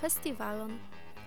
Festiwalon.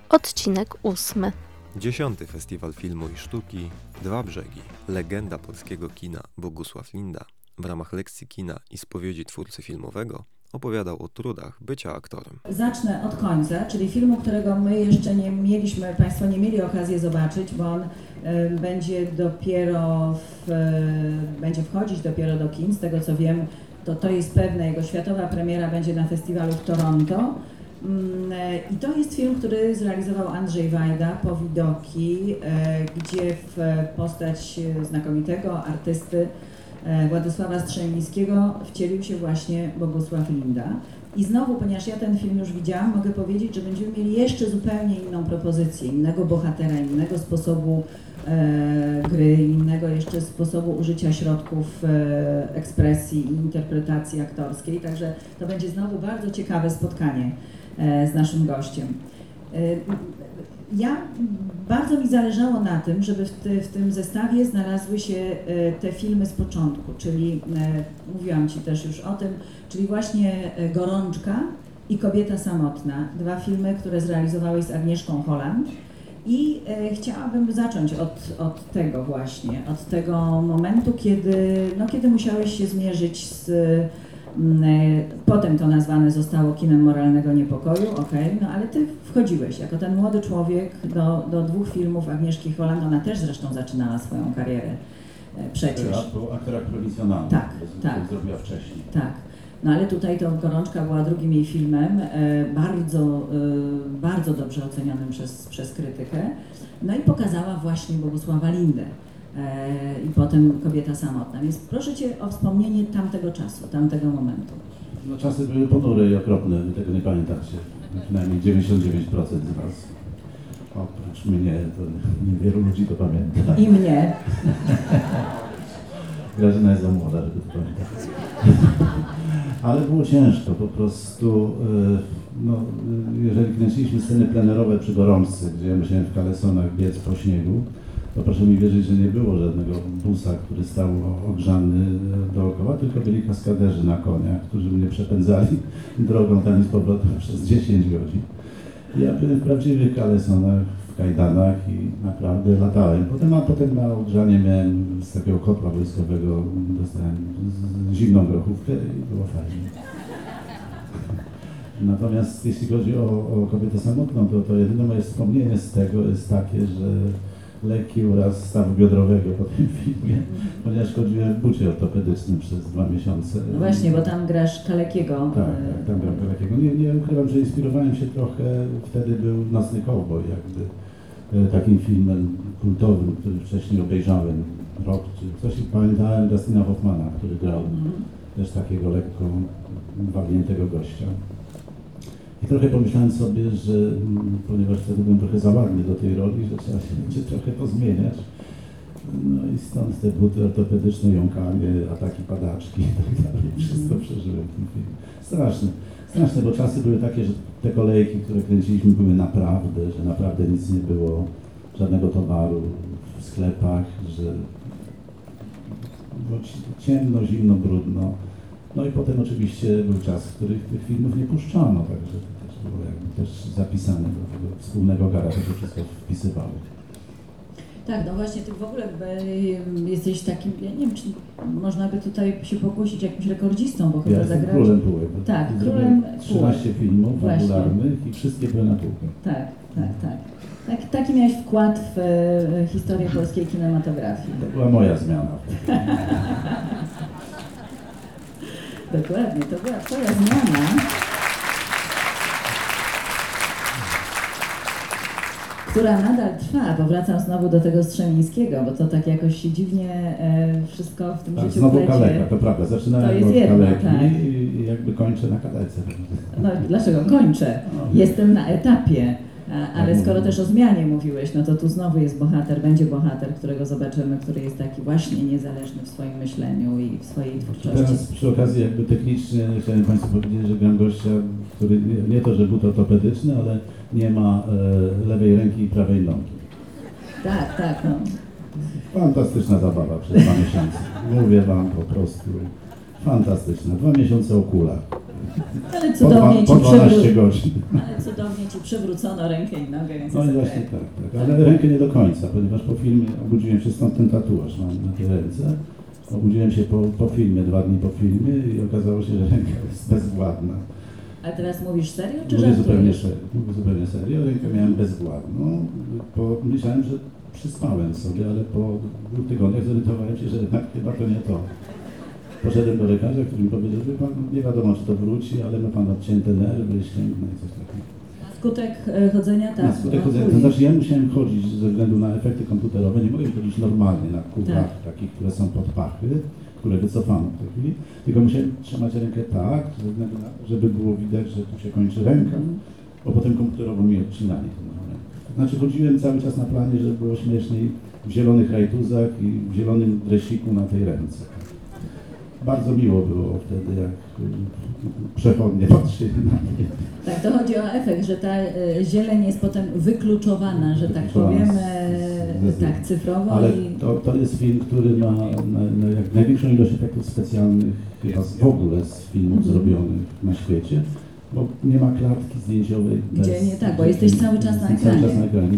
Odcinek ósmy. Dziesiąty Festiwal Filmu i Sztuki Dwa Brzegi. Legenda polskiego kina Bogusław Linda w ramach lekcji kina i spowiedzi twórcy filmowego opowiadał o trudach bycia aktorem. Zacznę od końca, czyli filmu, którego my jeszcze nie mieliśmy, Państwo nie mieli okazji zobaczyć, bo on e, będzie dopiero w, e, będzie wchodzić dopiero do kin, z tego co wiem, to to jest pewne, jego światowa premiera będzie na festiwalu w Toronto. Mm, e, I to jest film, który zrealizował Andrzej Wajda, Powidoki, e, gdzie w postać znakomitego artysty e, Władysława Strzemińskiego wcielił się właśnie Bogusław Linda. I znowu, ponieważ ja ten film już widziałam, mogę powiedzieć, że będziemy mieli jeszcze zupełnie inną propozycję, innego bohatera, innego sposobu e, gry, innego jeszcze sposobu użycia środków e, ekspresji i interpretacji aktorskiej. Także to będzie znowu bardzo ciekawe spotkanie z naszym gościem. E, ja bardzo mi zależało na tym, żeby w, w tym zestawie znalazły się e, te filmy z początku, czyli e, mówiłam Ci też już o tym, czyli właśnie e, Gorączka i Kobieta Samotna, dwa filmy, które zrealizowałeś z Agnieszką Holland. I e, chciałabym zacząć od, od tego właśnie, od tego momentu, kiedy, no, kiedy musiałeś się zmierzyć z e, Potem to nazwane zostało kinem moralnego niepokoju, okej, no ale ty wchodziłeś jako ten młody człowiek do, do dwóch filmów Agnieszki Holland, ona też zresztą zaczynała swoją karierę e, przecież. Która był aktora profesjonalny, Tak, tak. zrobiła wcześniej. Tak. No ale tutaj to Gorączka była drugim jej filmem, e, bardzo, e, bardzo dobrze ocenionym przez, przez krytykę. No i pokazała właśnie Bogusława Lindę. E, I potem Kobieta Samotna. Więc proszę Cię o wspomnienie tamtego czasu, tamtego momentu. No, czasy były ponure i okropne, wy tego nie pamiętacie. Przynajmniej 99% z Was. Oprócz mnie, to niewielu ludzi to pamięta. I mnie. Grażyna jest za młoda, żeby to pamiętać. Ale było ciężko, po prostu, e, no, e, jeżeli kręciliśmy sceny plenerowe przy gorączce, gdzie ja musiałem w kalesonach biec po śniegu, to proszę mi wierzyć, że nie było żadnego busa, który stał ogrzany e, dookoła, tylko byli kaskaderzy na koniach, którzy mnie przepędzali drogą tam i z powrotem przez 10 godzin. Ja byłem w prawdziwych kalesonach, w kajdanach i naprawdę latałem. Potem, a potem na ogrzanie miałem z takiego kotła wojskowego, dostałem zimną grochówkę i było fajnie. Natomiast jeśli chodzi o, o kobietę samotną, to, to jedyne moje wspomnienie z tego jest takie, że lekki uraz stawu biodrowego po tym filmie, ponieważ chodziłem w bucie ortopedycznym przez dwa miesiące. No właśnie, bo tam grasz Kalekiego. Tak, tak, tam gram takiego. Nie, nie ukrywam, że inspirowałem się trochę, wtedy był Nocny Cowboy, jakby e, takim filmem kultowym, który wcześniej obejrzałem rok czy coś i pamiętałem Dustina Hoffmana, który grał mhm. też takiego lekko walniętego gościa. I trochę pomyślałem sobie, że mm, ponieważ wtedy byłem trochę za ładny do tej roli, że trzeba się będzie trochę pozmieniać. No i stąd te buty ortopedyczne, jąkanie, ataki padaczki i tak dalej. Wszystko przeżyłem w tym filmie. Straszne. Straszne, bo czasy były takie, że te kolejki, które kręciliśmy, były naprawdę, że naprawdę nic nie było, żadnego towaru w sklepach, że ciemno, zimno, brudno. No i potem oczywiście był czas, w których tych filmów nie puszczano, także to też było jakby też zapisane do tego wspólnego gara, to się wszystko wpisywało. Tak, no właśnie, ty w ogóle e, jesteś takim, ja nie wiem, czy można by tutaj się pokusić jakimś rekordzistą, bo Ja chyba jestem zagrałeś... królem półek. Tak, królem 13 filmów Właśnie. fabularnych i wszystkie były na półkę. Tak, tak, tak. tak. Taki miałeś wkład w e, historię polskiej kinematografii. To była moja zmiana. Dokładnie, to była twoja zmiana. Która nadal trwa, bo wracam znowu do tego Strzemińskiego, bo to tak jakoś się dziwnie e, wszystko w tym Tak, życiu znowu plecie. kaleka, to prawda. To Zaczynałem jest od jedno, kaleki tak. i i jakby kończę na kalece. No dlaczego? Kończę. Jestem na etapie. Ale Tak skoro też o zmianie mówiłeś, no to tu znowu jest bohater, będzie bohater, którego zobaczymy, który jest taki właśnie niezależny w swoim myśleniu i w swojej twórczości. Teraz przy okazji jakby technicznie chciałem Państwu powiedzieć, że gram gościa, który nie, to, że but ortopedyczny, ale nie ma e, lewej ręki i prawej nogi. Tak, tak, no. Fantastyczna zabawa przez dwa miesiące. Mówię Wam po prostu fantastyczna. Dwa miesiące o kulach. Ale Po, cudownie ci, po 12 przywró- ale cudownie ci przywrócono rękę i nogę, więc No jest i okej. właśnie tak, tak. Ale rękę nie do końca, ponieważ po filmie obudziłem się stąd ten tatuaż mam na tej ręce. Obudziłem się po, po filmie, dwa dni po filmie i okazało się, że ręka jest bezwładna. A teraz mówisz serio, czy Mówię zupełnie żartujesz? serio, mówię zupełnie serio, rękę miałem bezwładną. Po, myślałem, że przyspałem sobie, ale po dwóch tygodniach zorientowałem się, że jednak chyba to nie to. Poszedłem do lekarza, który mi powiedział, że pan nie wiadomo, czy to wróci, ale ma pan odcięte nerwy, ścięgna i coś takiego. Na skutek e, chodzenia tak. Na skutek chodzenia, to znaczy ja musiałem chodzić ze względu na efekty komputerowe, nie mogłem chodzić normalnie na kubach Tak. takich, które są pod pachy, które wycofano w tej chwili, tylko musiałem trzymać rękę tak, żeby było widać, że tu się kończy ręka, Mhm. bo potem komputerowo mi odcinali. Znaczy chodziłem cały czas na planie, żeby było śmieszniej w zielonych rajtuzach i w zielonym dresiku na tej ręce. Bardzo miło było wtedy, jak y, przechodnie patrzyli na mnie. Tak, to chodzi o efekt, że ta e, zieleń jest potem wykluczowana, że tak powiem, e, tak, cyfrowo Ale i to, to jest film, który ma na, na, jak największą ilość efektów specjalnych chyba w ogóle z filmów Mhm. zrobionych na świecie, bo nie ma klatki zdjęciowej. Gdzie nie tak, bo jesteś cały czas na Cały czas ekranie. na ekranie.